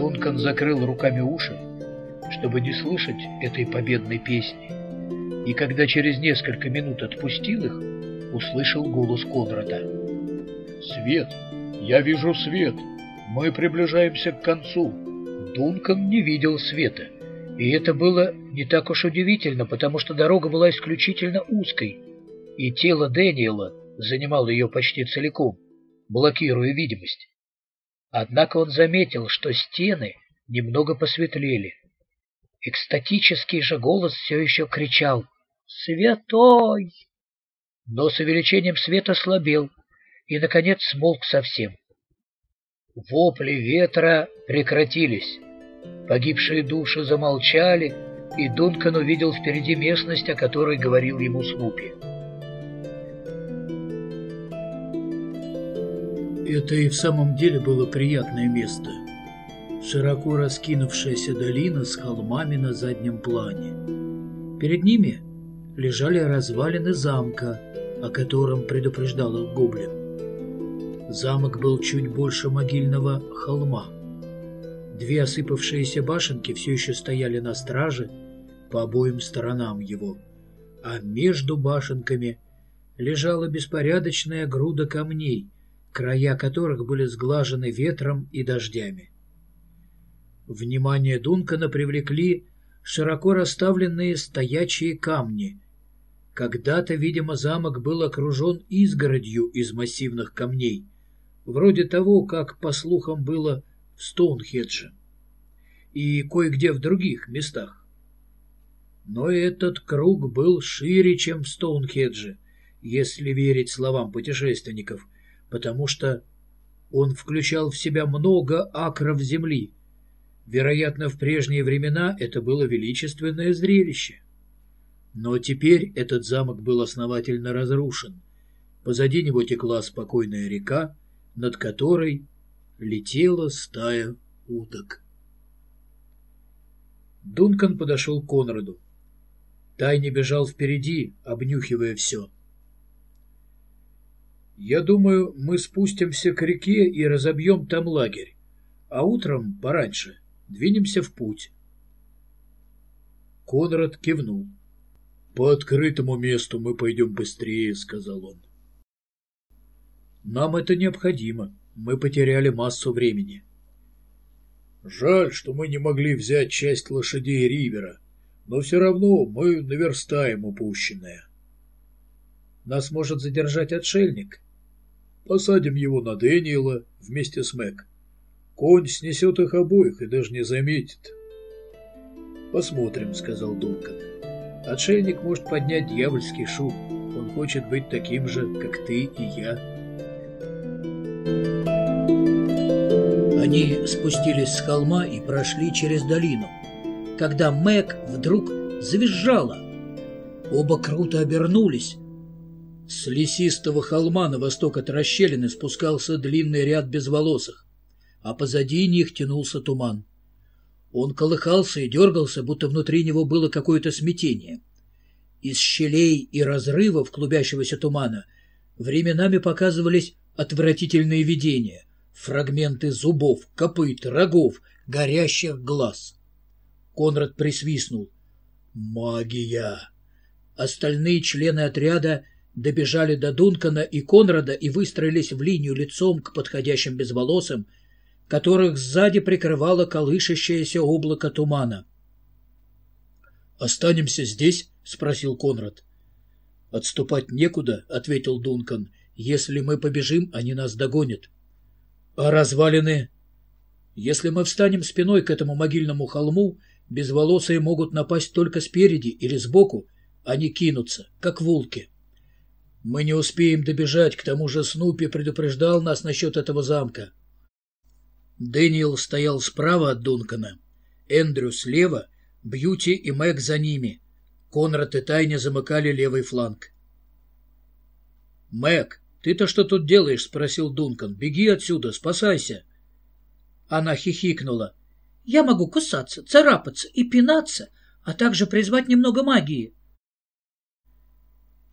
Дункан закрыл руками уши, чтобы не слышать этой победной песни, и когда через несколько минут отпустил их, услышал голос Конрада. «Свет! Я вижу свет! Мы приближаемся к концу!» Дункан не видел света, и это было не так уж удивительно, потому что дорога была исключительно узкой, и тело Дэниела занимало ее почти целиком, блокируя видимость. Однако он заметил, что стены немного посветлели. Экстатический же голос все еще кричал «Святой!». Но с увеличением света слабел и, наконец, смолк совсем. Вопли ветра прекратились. Погибшие души замолчали, и Дункан увидел впереди местность, о которой говорил ему Снупи. Это и в самом деле было приятное место. Широко раскинувшаяся долина с холмами на заднем плане. Перед ними лежали развалины замка, о котором предупреждал их гоблин. Замок был чуть больше могильного холма. Две осыпавшиеся башенки все еще стояли на страже по обоим сторонам его, а между башенками лежала беспорядочная груда камней — края которых были сглажены ветром и дождями. Внимание Дункана привлекли широко расставленные стоячие камни. Когда-то, видимо, замок был окружен изгородью из массивных камней, вроде того, как, по слухам, было в Стоунхедже и кое-где в других местах. Но этот круг был шире, чем в Стоунхедже, если верить словам путешественников — потому что он включал в себя много акров земли. Вероятно, в прежние времена это было величественное зрелище. Но теперь этот замок был основательно разрушен. Позади него текла спокойная река, над которой летела стая уток. Дункан подошел к Конраду. Тайни бежал впереди, обнюхивая все. Я думаю, мы спустимся к реке и разобьем там лагерь, а утром пораньше двинемся в путь. Конрад кивнул. «По открытому месту мы пойдем быстрее», — сказал он. «Нам это необходимо. Мы потеряли массу времени». «Жаль, что мы не могли взять часть лошадей Ривера, но все равно мы наверстаем упущенное». «Нас может задержать отшельник», Посадим его на Дэниела вместе с Мэг. Конь снесет их обоих и даже не заметит. «Посмотрим», — сказал Дункан. «Отшельник может поднять дьявольский шум. Он хочет быть таким же, как ты и я». Они спустились с холма и прошли через долину, когда Мэг вдруг завизжала. Оба круто обернулись, с лесистого холма на восток от расщелины спускался длинный ряд безволосых, а позади них тянулся туман. Он колыхался и дергался, будто внутри него было какое-то смятение. Из щелей и разрывов клубящегося тумана временами показывались отвратительные видения, фрагменты зубов, копыт, рогов, горящих глаз. Конрад присвистнул. «Магия!» Остальные члены отряда добежали до Дункана и Конрада и выстроились в линию лицом к подходящим безволосым, которых сзади прикрывало колышащееся облако тумана. «Останемся здесь?» — спросил Конрад. «Отступать некуда», — ответил Дункан. «Если мы побежим, они нас догонят». «А развалины?» «Если мы встанем спиной к этому могильному холму, безволосые могут напасть только спереди или сбоку, они кинутся, как волки». Мы не успеем добежать, к тому же Снупи предупреждал нас насчет этого замка. Дэниел стоял справа от Дункана, Эндрю слева, Бьюти и Мэг за ними. Конрад и Тайня замыкали левый фланг. «Мэг, ты-то что тут делаешь?» — спросил Дункан. «Беги отсюда, спасайся!» Она хихикнула. «Я могу кусаться, царапаться и пинаться, а также призвать немного магии».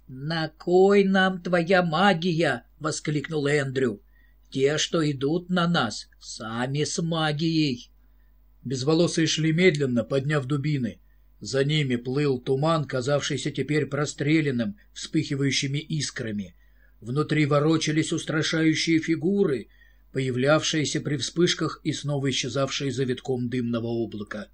«На кой нам твоя магия?» — воскликнул Эндрю. «Те, что идут на нас, сами с магией. Безволосые шли медленно, подняв дубины. За ними плыл туман, казавшийся теперь простреленным, вспыхивающими искрами. Внутри ворочались устрашающие фигуры, появлявшиеся при вспышках и снова исчезавшие за витком дымного облака.